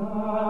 Oh.